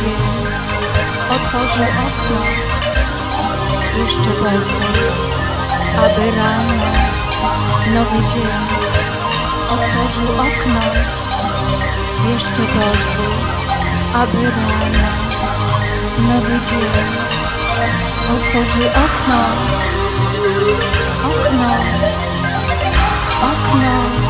dzień otworzył okno, jeszcze pozwól, aby rano, nowy dzień otworzył okno, jeszcze pozwól, aby rano, nowy dzień otworzył okno, okno, okno.